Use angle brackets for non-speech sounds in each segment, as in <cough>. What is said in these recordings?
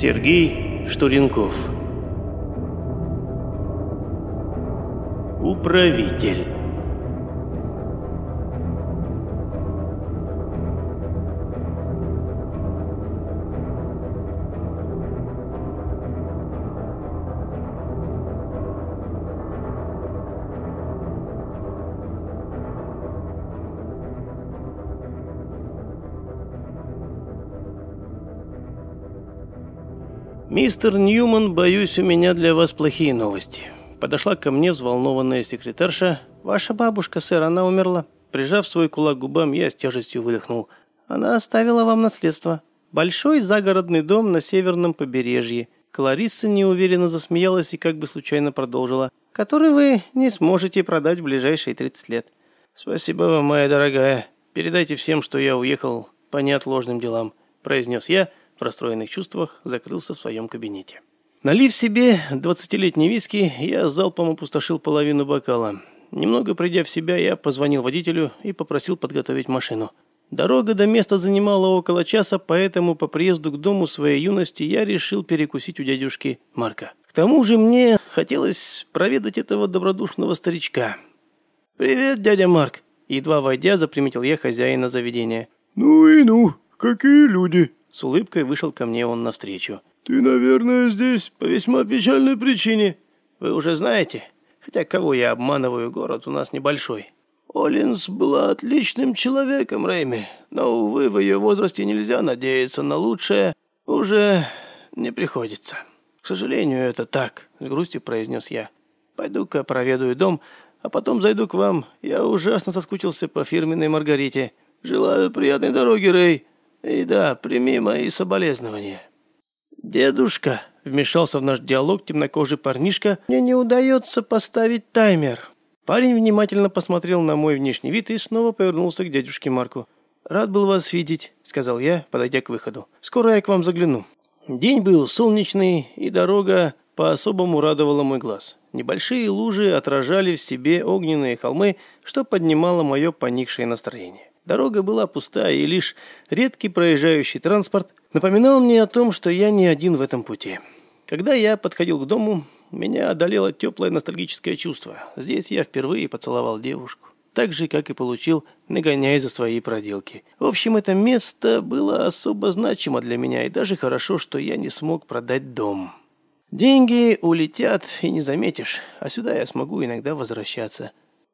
Сергей Штуренков. Управитель «Мистер Ньюман, боюсь, у меня для вас плохие новости». Подошла ко мне взволнованная секретарша. «Ваша бабушка, сэр, она умерла». Прижав свой кулак к губам, я с тяжестью выдохнул. «Она оставила вам наследство. Большой загородный дом на северном побережье». Кларисса неуверенно засмеялась и как бы случайно продолжила. «Который вы не сможете продать в ближайшие 30 лет». «Спасибо вам, моя дорогая. Передайте всем, что я уехал по неотложным делам», – произнес я, – в расстроенных чувствах закрылся в своем кабинете. Налив себе двадцатилетний виски, я залпом опустошил половину бокала. Немного придя в себя, я позвонил водителю и попросил подготовить машину. Дорога до места занимала около часа, поэтому по приезду к дому своей юности я решил перекусить у дядюшки Марка. К тому же мне хотелось проведать этого добродушного старичка. «Привет, дядя Марк!» Едва войдя, заприметил я хозяина заведения. «Ну и ну, какие люди!» С улыбкой вышел ко мне он навстречу. «Ты, наверное, здесь по весьма печальной причине». «Вы уже знаете? Хотя кого я обманываю, город у нас небольшой». «Оллинс была отличным человеком, Рэйми, но, увы, в ее возрасте нельзя надеяться на лучшее. Уже не приходится». «К сожалению, это так», — с грустью произнес я. «Пойду-ка проведаю дом, а потом зайду к вам. Я ужасно соскучился по фирменной Маргарите». «Желаю приятной дороги, Рэй», и да, прими мои соболезнования. Дедушка, вмешался в наш диалог темнокожий парнишка, мне не удается поставить таймер. Парень внимательно посмотрел на мой внешний вид и снова повернулся к дядюшке Марку. «Рад был вас видеть», — сказал я, подойдя к выходу. «Скоро я к вам загляну». День был солнечный, и дорога по-особому радовала мой глаз. Небольшие лужи отражали в себе огненные холмы, что поднимало мое поникшее настроение. Дорога была пустая, и лишь редкий проезжающий транспорт напоминал мне о том, что я не один в этом пути. Когда я подходил к дому, меня одолело теплое ностальгическое чувство. Здесь я впервые поцеловал девушку. Так же, как и получил, нагоняя за свои проделки. В общем, это место было особо значимо для меня, и даже хорошо, что я не смог продать дом. Деньги улетят, и не заметишь, а сюда я смогу иногда возвращаться.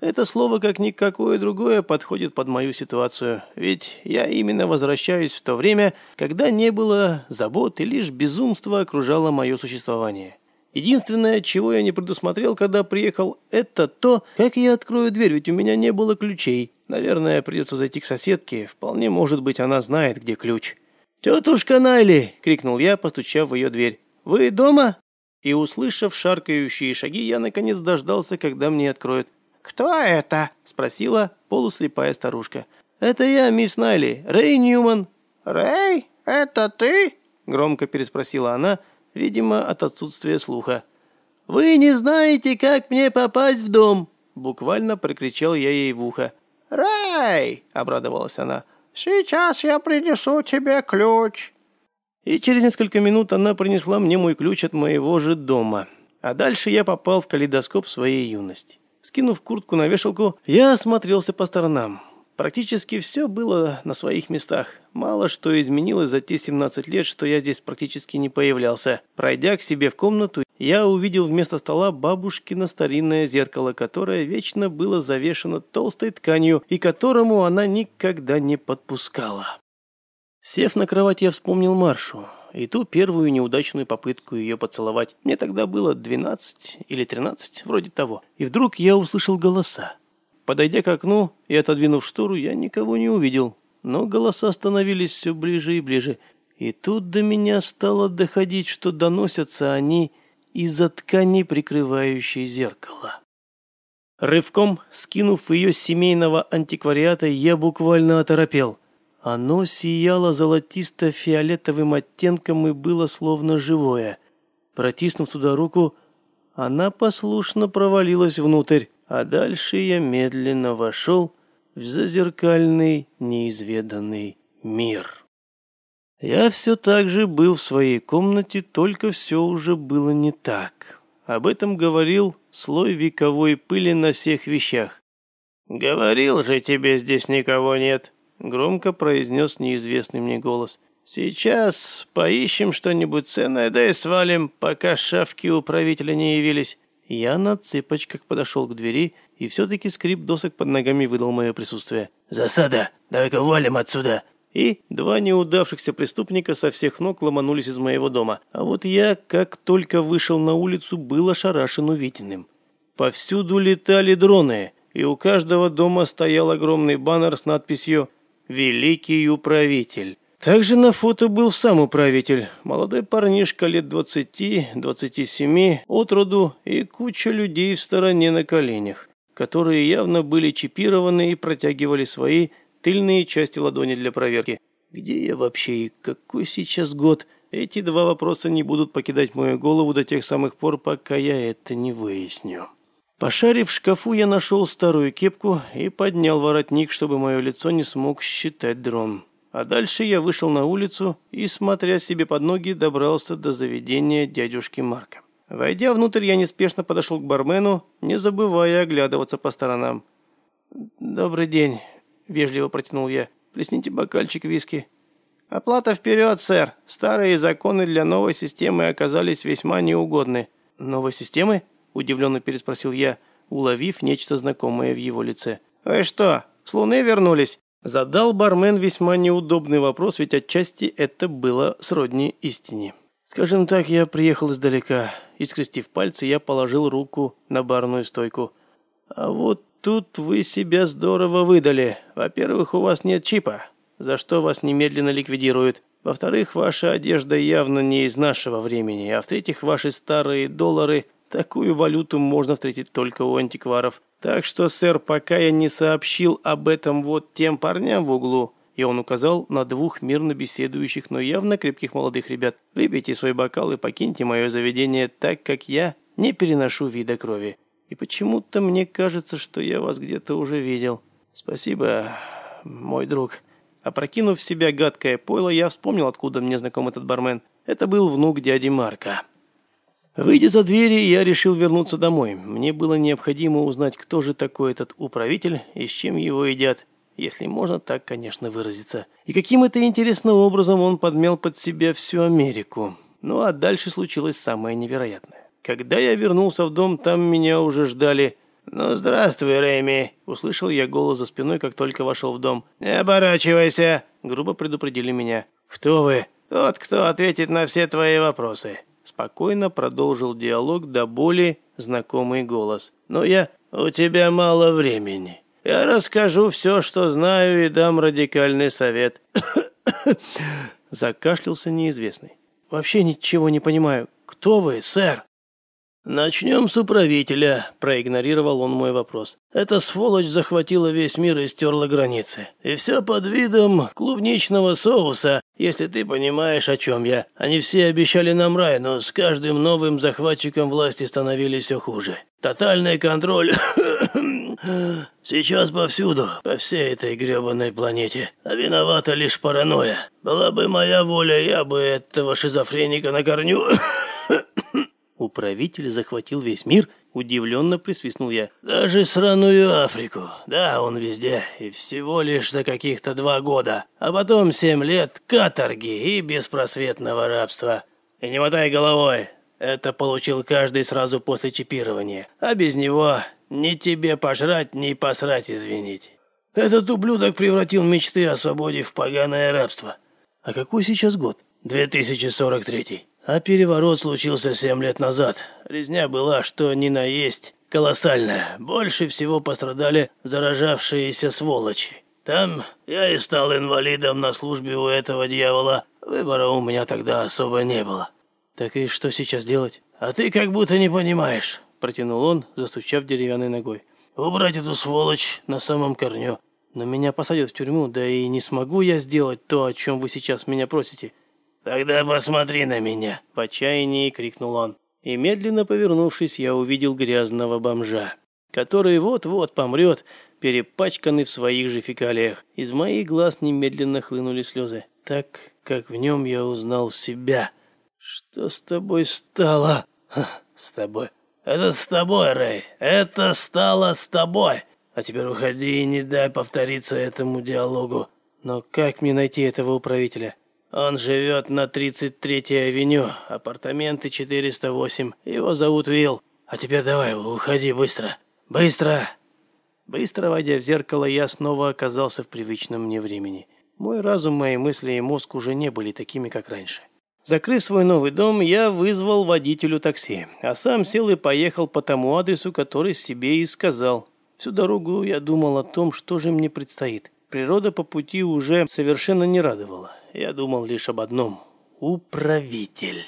Это слово, как никакое другое, подходит под мою ситуацию, ведь я именно возвращаюсь в то время, когда не было забот и лишь безумство окружало мое существование. Единственное, чего я не предусмотрел, когда приехал, это то, как я открою дверь, ведь у меня не было ключей. Наверное, придется зайти к соседке, вполне может быть, она знает, где ключ. «Тетушка Найли!» — крикнул я, постучав в ее дверь. «Вы дома?» И, услышав шаркающие шаги, я наконец дождался, когда мне откроют. «Кто это?» – спросила полуслепая старушка. «Это я, мисс Найли, Рэй Ньюман». «Рэй, это ты?» – громко переспросила она, видимо, от отсутствия слуха. «Вы не знаете, как мне попасть в дом?» – буквально прокричал я ей в ухо. «Рэй!» – обрадовалась она. «Сейчас я принесу тебе ключ». И через несколько минут она принесла мне мой ключ от моего же дома. А дальше я попал в калейдоскоп своей юности. Скинув куртку на вешалку, я осмотрелся по сторонам. Практически все было на своих местах. Мало что изменилось за те 17 лет, что я здесь практически не появлялся. Пройдя к себе в комнату, я увидел вместо стола бабушкино старинное зеркало, которое вечно было завешено толстой тканью и которому она никогда не подпускала. Сев на кровать, я вспомнил Маршу и ту первую неудачную попытку ее поцеловать. Мне тогда было 12 или 13, вроде того. И вдруг я услышал голоса. Подойдя к окну и отодвинув штору, я никого не увидел. Но голоса становились все ближе и ближе. И тут до меня стало доходить, что доносятся они из-за ткани, прикрывающей зеркало. Рывком, скинув ее с семейного антиквариата, я буквально оторопел. Оно сияло золотисто-фиолетовым оттенком и было словно живое. Протиснув туда руку, она послушно провалилась внутрь, а дальше я медленно вошел в зазеркальный неизведанный мир. Я все так же был в своей комнате, только все уже было не так. Об этом говорил слой вековой пыли на всех вещах. «Говорил же тебе, здесь никого нет», — громко произнес неизвестный мне голос. «Сейчас поищем что-нибудь ценное, да и свалим, пока шавки у правителя не явились». Я на цыпочках подошел к двери, и все-таки скрип досок под ногами выдал мое присутствие. «Засада! Давай-ка валим отсюда!» И два неудавшихся преступника со всех ног ломанулись из моего дома. А вот я, как только вышел на улицу, был ошарашен увиденным. Повсюду летали дроны, и у каждого дома стоял огромный баннер с надписью «Великий управитель». Также на фото был сам управитель, молодой парнишка лет 20-27, от роду и куча людей в стороне на коленях, которые явно были чипированы и протягивали свои тыльные части ладони для проверки. Где я вообще и какой сейчас год? Эти два вопроса не будут покидать мою голову до тех самых пор, пока я это не выясню. Пошарив в шкафу, я нашел старую кепку и поднял воротник, чтобы мое лицо не смог считать дрон. А дальше я вышел на улицу и, смотря себе под ноги, добрался до заведения дядюшки Марка. Войдя внутрь, я неспешно подошел к бармену, не забывая оглядываться по сторонам. «Добрый день», — вежливо протянул я. «Плесните бокальчик виски». «Оплата вперед, сэр. Старые законы для новой системы оказались весьма неугодны». «Новой системы?» – удивленно переспросил я, уловив нечто знакомое в его лице. «Вы что, с Луны вернулись?» Задал бармен весьма неудобный вопрос, ведь отчасти это было сродни истине. Скажем так, я приехал издалека, и скрестив пальцы, я положил руку на барную стойку. А вот тут вы себя здорово выдали. Во-первых, у вас нет чипа, за что вас немедленно ликвидируют. Во-вторых, ваша одежда явно не из нашего времени. А в-третьих, ваши старые доллары Такую валюту можно встретить только у антикваров. Так что, сэр, пока я не сообщил об этом вот тем парням в углу, и он указал на двух мирно беседующих, но явно крепких молодых ребят, выпейте свой бокал и покиньте мое заведение, так как я не переношу вида крови. И почему-то мне кажется, что я вас где-то уже видел. Спасибо, мой друг. Опрокинув в себя гадкое пойло, я вспомнил, откуда мне знаком этот бармен. Это был внук дяди Марка. Выйдя за двери, я решил вернуться домой. Мне было необходимо узнать, кто же такой этот управитель и с чем его едят, если можно так, конечно, выразиться. И каким это интересным образом он подмял под себя всю Америку. Ну а дальше случилось самое невероятное. Когда я вернулся в дом, там меня уже ждали «Ну, здравствуй, Рэйми!» – услышал я голос за спиной, как только вошел в дом. «Не оборачивайся!» – грубо предупредили меня. «Кто вы?» «Тот, кто ответит на все твои вопросы». Спокойно продолжил диалог до боли знакомый голос. «Но я... У тебя мало времени. Я расскажу все, что знаю, и дам радикальный совет». <coughs> Закашлялся неизвестный. «Вообще ничего не понимаю. Кто вы, сэр?» «Начнем с управителя», – проигнорировал он мой вопрос. «Эта сволочь захватила весь мир и стерла границы. И все под видом клубничного соуса, если ты понимаешь, о чем я. Они все обещали нам рай, но с каждым новым захватчиком власти становились все хуже. Тотальный контроль <coughs> сейчас повсюду, по всей этой гребаной планете. А виновата лишь паранойя. Была бы моя воля, я бы этого шизофреника на корню Управитель захватил весь мир, удивленно присвистнул я. Даже сраную Африку. Да, он везде, и всего лишь за каких-то два года. А потом семь лет каторги и беспросветного рабства. И не мотай головой, это получил каждый сразу после чипирования. А без него ни тебе пожрать, ни посрать извинить. Этот ублюдок превратил мечты о свободе в поганое рабство. А какой сейчас год? 2043. А переворот случился семь лет назад. Резня была, что ни на есть, колоссальная. Больше всего пострадали заражавшиеся сволочи. Там я и стал инвалидом на службе у этого дьявола. Выбора у меня тогда особо не было. Так и что сейчас делать? А ты как будто не понимаешь, протянул он, застучав деревянной ногой. Убрать эту сволочь на самом корню. Но меня посадят в тюрьму, да и не смогу я сделать то, о чем вы сейчас меня просите. «Тогда посмотри на меня!» – в отчаянии крикнул он. И медленно повернувшись, я увидел грязного бомжа, который вот-вот помрет, перепачканный в своих же фекалиях. Из моих глаз немедленно хлынули слезы. Так, как в нем я узнал себя. Что с тобой стало? С тобой. Это с тобой, Рэй. Это стало с тобой. А теперь уходи и не дай повториться этому диалогу. Но как мне найти этого управителя? Он живет на 33-й авеню, апартаменты 408. Его зовут Уилл. А теперь давай, уходи быстро. Быстро!» Быстро войдя в зеркало, я снова оказался в привычном мне времени. Мой разум, мои мысли и мозг уже не были такими, как раньше. Закрыв свой новый дом, я вызвал водителю такси, а сам сел и поехал по тому адресу, который себе и сказал. Всю дорогу я думал о том, что же мне предстоит. Природа по пути уже совершенно не радовала. Я думал лишь об одном – управитель.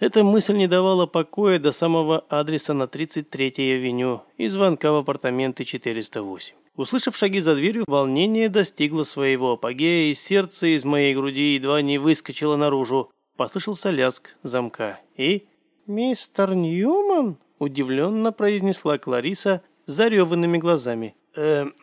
Эта мысль не давала покоя до самого адреса на 33-й авеню и звонка в апартаменты 408. Услышав шаги за дверью, волнение достигло своего апогея, и сердце из моей груди едва не выскочило наружу. Послышался лязг замка. И... «Мистер Ньюман?» – удивленно произнесла Клариса зареванными глазами. «Эм,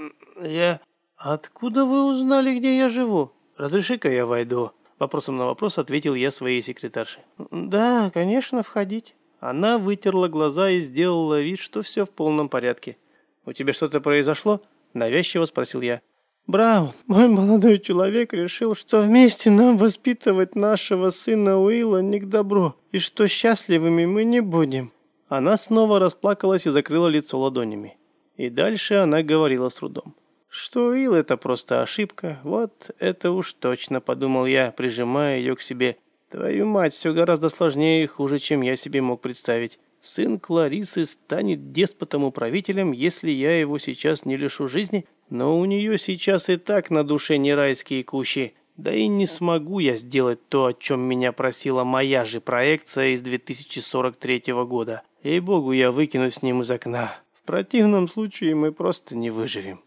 я... Откуда вы узнали, где я живу? Разреши-ка я войду?» Вопросом на вопрос ответил я своей секретарше. «Да, конечно, входить». Она вытерла глаза и сделала вид, что все в полном порядке. «У тебя что-то произошло?» – навязчиво спросил я. «Браун, мой молодой человек решил, что вместе нам воспитывать нашего сына Уилла не к добру, и что счастливыми мы не будем». Она снова расплакалась и закрыла лицо ладонями. И дальше она говорила с трудом. Что Уилл это просто ошибка, вот это уж точно, подумал я, прижимая ее к себе. Твою мать, все гораздо сложнее и хуже, чем я себе мог представить. Сын Кларисы станет деспотом-управителем, если я его сейчас не лишу жизни, но у нее сейчас и так на душе не райские кущи. Да и не смогу я сделать то, о чем меня просила моя же проекция из 2043 года. Ей-богу, я выкину с ним из окна. В противном случае мы просто не выживем.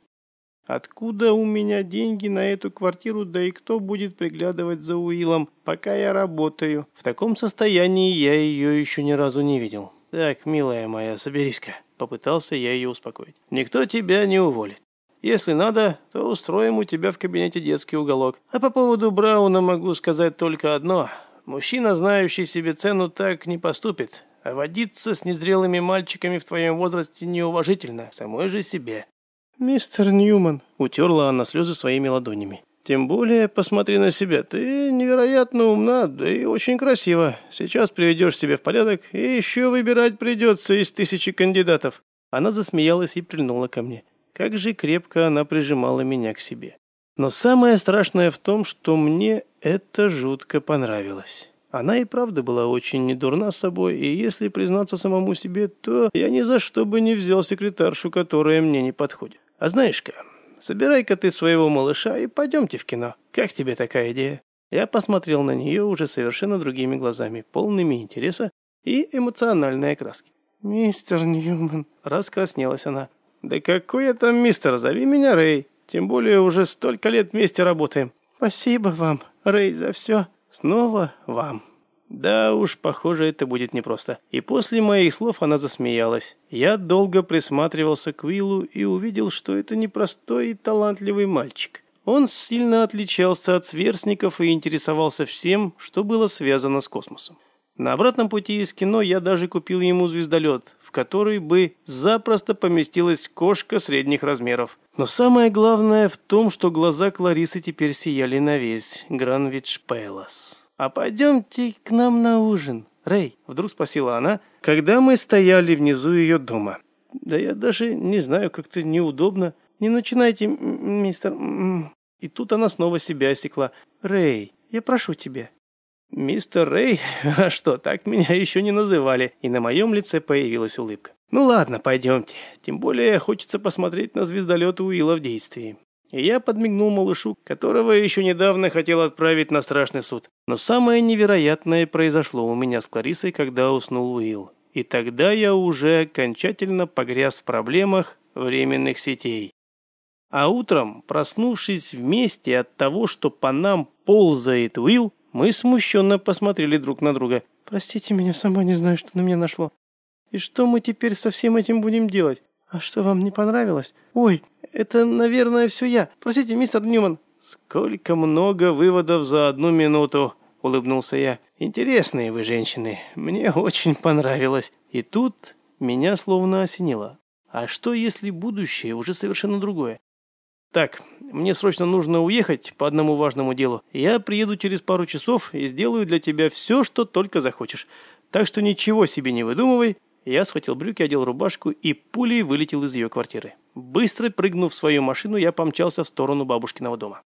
Откуда у меня деньги на эту квартиру, да и кто будет приглядывать за Уиллом, пока я работаю? В таком состоянии я ее еще ни разу не видел. Так, милая моя, соберись-ка. Попытался я ее успокоить. Никто тебя не уволит. Если надо, то устроим у тебя в кабинете детский уголок. А по поводу Брауна могу сказать только одно. Мужчина, знающий себе цену, так не поступит. А водиться с незрелыми мальчиками в твоем возрасте неуважительно самой же себе. «Мистер Ньюман», — утерла она слезы своими ладонями. «Тем более, посмотри на себя. Ты невероятно умна, да и очень красива. Сейчас приведешь себя в порядок, и еще выбирать придется из тысячи кандидатов». Она засмеялась и прильнула ко мне. Как же крепко она прижимала меня к себе. Но самое страшное в том, что мне это жутко понравилось. Она и правда была очень недурна собой, и если признаться самому себе, то я ни за что бы не взял секретаршу, которая мне не подходит. А знаешь-ка, собирай-ка ты своего малыша и пойдемте в кино. Как тебе такая идея?» Я посмотрел на нее уже совершенно другими глазами, полными интереса и эмоциональной окраски. «Мистер Ньюман», — раскраснелась она. «Да какой я там мистер, зови меня Рэй. Тем более уже столько лет вместе работаем». «Спасибо вам, Рэй, за все. Снова вам». Да уж, похоже, это будет непросто. И после моих слов она засмеялась. Я долго присматривался к Уиллу и увидел, что это непростой и талантливый мальчик. Он сильно отличался от сверстников и интересовался всем, что было связано с космосом. На обратном пути из кино я даже купил ему звездолет, в который бы запросто поместилась кошка средних размеров. Но самое главное в том, что глаза Кларисы теперь сияли на весь Гранвич Пэлас. «А пойдемте к нам на ужин, Рэй», — вдруг спросила она, когда мы стояли внизу ее дома. «Да я даже не знаю, как-то неудобно. Не начинайте, мистер...» И тут она снова себя осекла. «Рэй, я прошу тебя». «Мистер Рэй? <laughs> А что, так меня еще не называли?» И на моем лице появилась улыбка. «Ну ладно, пойдемте. Тем более хочется посмотреть на звездолет Уилла в действии». И я подмигнул малышу, которого еще недавно хотел отправить на страшный суд. Но самое невероятное произошло у меня с Кларисой, когда уснул Уилл. И тогда я уже окончательно погряз в проблемах временных сетей. А утром, проснувшись вместе от того, что по нам ползает Уилл, мы смущенно посмотрели друг на друга. «Простите меня, сама не знаю, что на меня нашло. И что мы теперь со всем этим будем делать? «А что, вам не понравилось? Ой, это, наверное, все я. Простите, мистер Ньюман». «Сколько много выводов за одну минуту», — улыбнулся я. «Интересные вы женщины. Мне очень понравилось». И тут меня словно осенило. А что, если будущее уже совершенно другое? Так, мне срочно нужно уехать по одному важному делу. Я приеду через пару часов и сделаю для тебя все, что только захочешь. Так что ничего себе не выдумывай. Я схватил брюки, одел рубашку и пулей вылетел из ее квартиры. Быстро прыгнув в свою машину, я помчался в сторону бабушкиного дома.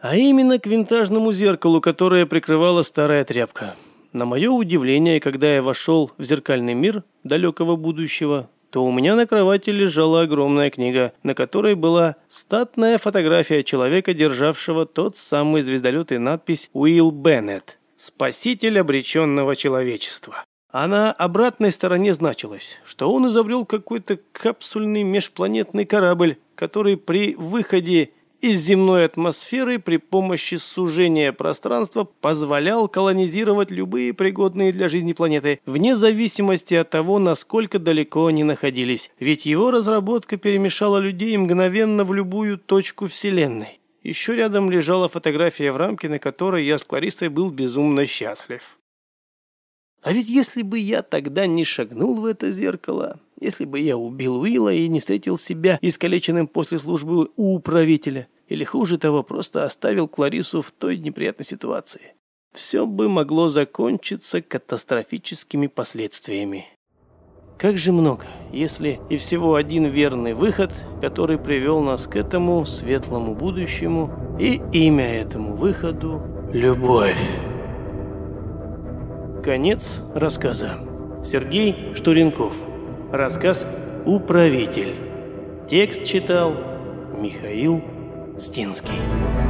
А именно к винтажному зеркалу, которое прикрывала старая тряпка. На мое удивление, когда я вошел в зеркальный мир далекого будущего, то у меня на кровати лежала огромная книга, на которой была статная фотография человека, державшего тот самый звездолет и надпись «Уилл Беннет. Спаситель обреченного человечества». А на обратной стороне значилось, что он изобрел какой-то капсульный межпланетный корабль, который при выходе из земной атмосферы при помощи сужения пространства позволял колонизировать любые пригодные для жизни планеты, вне зависимости от того, насколько далеко они находились. Ведь его разработка перемешала людей мгновенно в любую точку Вселенной. Еще рядом лежала фотография в рамке, на которой я с Кларисой был безумно счастлив. А ведь если бы я тогда не шагнул в это зеркало, если бы я убил Уилла и не встретил себя искалеченным после службы у управителя, или хуже того, просто оставил Кларису в той неприятной ситуации, все бы могло закончиться катастрофическими последствиями. Как же много, если и всего один верный выход, который привел нас к этому светлому будущему, и имя этому выходу – любовь. Конец рассказа. Сергей Штуренков. Рассказ «Управитель». Текст читал Михаил Стинский.